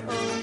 your own.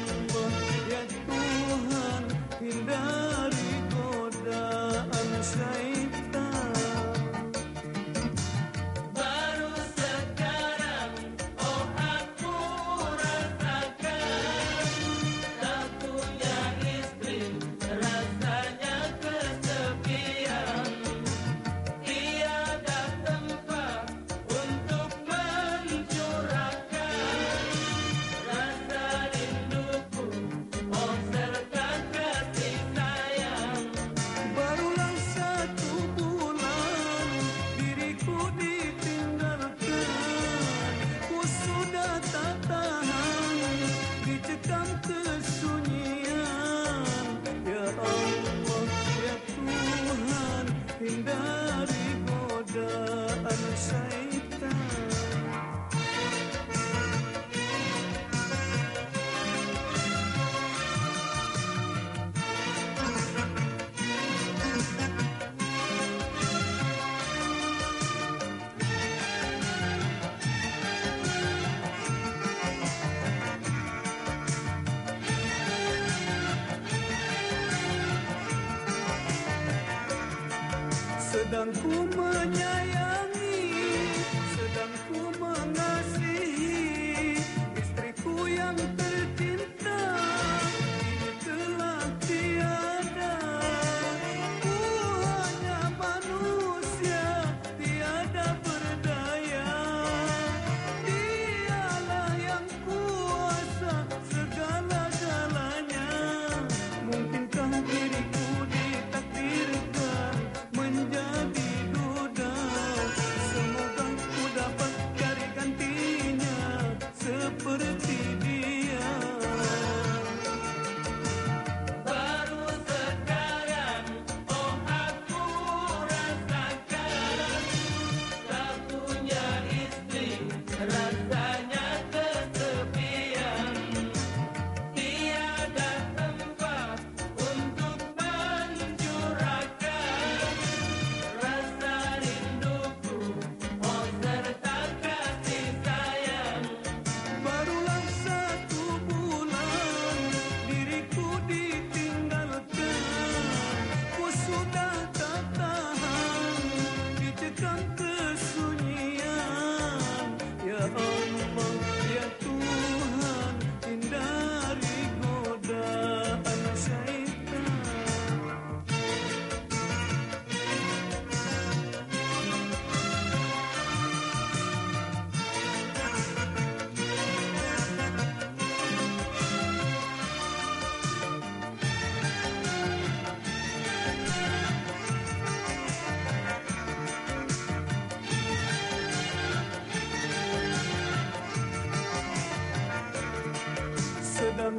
sedang ku menyayangi sedang ku menang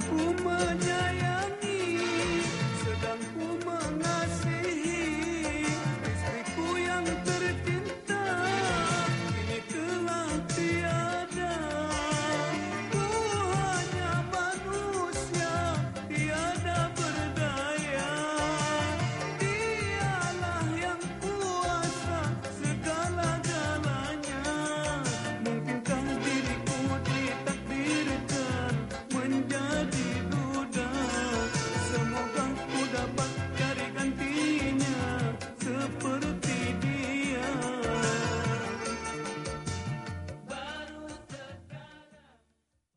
shampoo.